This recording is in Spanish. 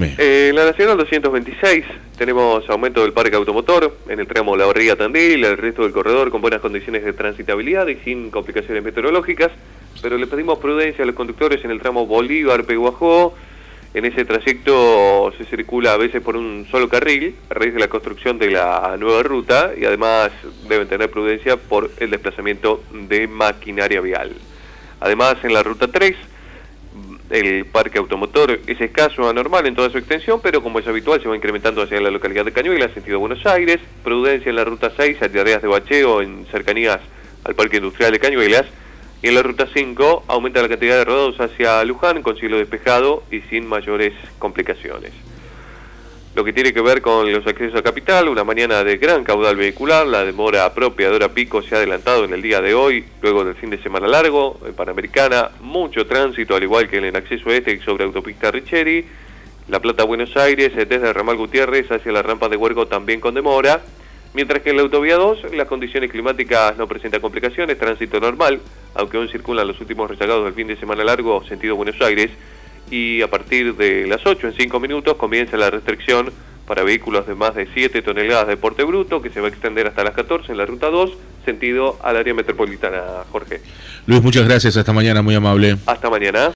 Eh, en la Nacional 226 tenemos aumento del parque automotor en el tramo La Barriga Tandil, el resto del corredor con buenas condiciones de transitabilidad y sin complicaciones meteorológicas, pero le pedimos prudencia a los conductores en el tramo Bolívar-Peguajó. En ese trayecto se circula a veces por un solo carril a raíz de la construcción de la nueva ruta y además deben tener prudencia por el desplazamiento de maquinaria vial. Además, en la ruta 3 el parque automotor es escaso, anormal en toda su extensión, pero como es habitual se va incrementando hacia la localidad de Cañuelas, sentido Buenos Aires, prudencia en la ruta 6, tareas de bacheo en cercanías al parque industrial de Cañuelas, y en la ruta 5 aumenta la cantidad de rodados hacia Luján con cielo despejado y sin mayores complicaciones lo que tiene que ver con los accesos a capital, una mañana de gran caudal vehicular, la demora propia de hora pico se ha adelantado en el día de hoy, luego del fin de semana largo, en Panamericana, mucho tránsito, al igual que en el acceso este sobre autopista Richeri, La Plata Buenos Aires, desde Ramal Gutiérrez hacia la rampa de Huergo también con demora, mientras que en la autovía 2 las condiciones climáticas no presentan complicaciones, tránsito normal, aunque aún circulan los últimos rezagados del fin de semana largo sentido Buenos Aires, y a partir de las 8 en 5 minutos comienza la restricción para vehículos de más de 7 toneladas de porte bruto que se va a extender hasta las 14 en la ruta 2 sentido al área metropolitana, Jorge. Luis, muchas gracias, hasta mañana, muy amable. Hasta mañana.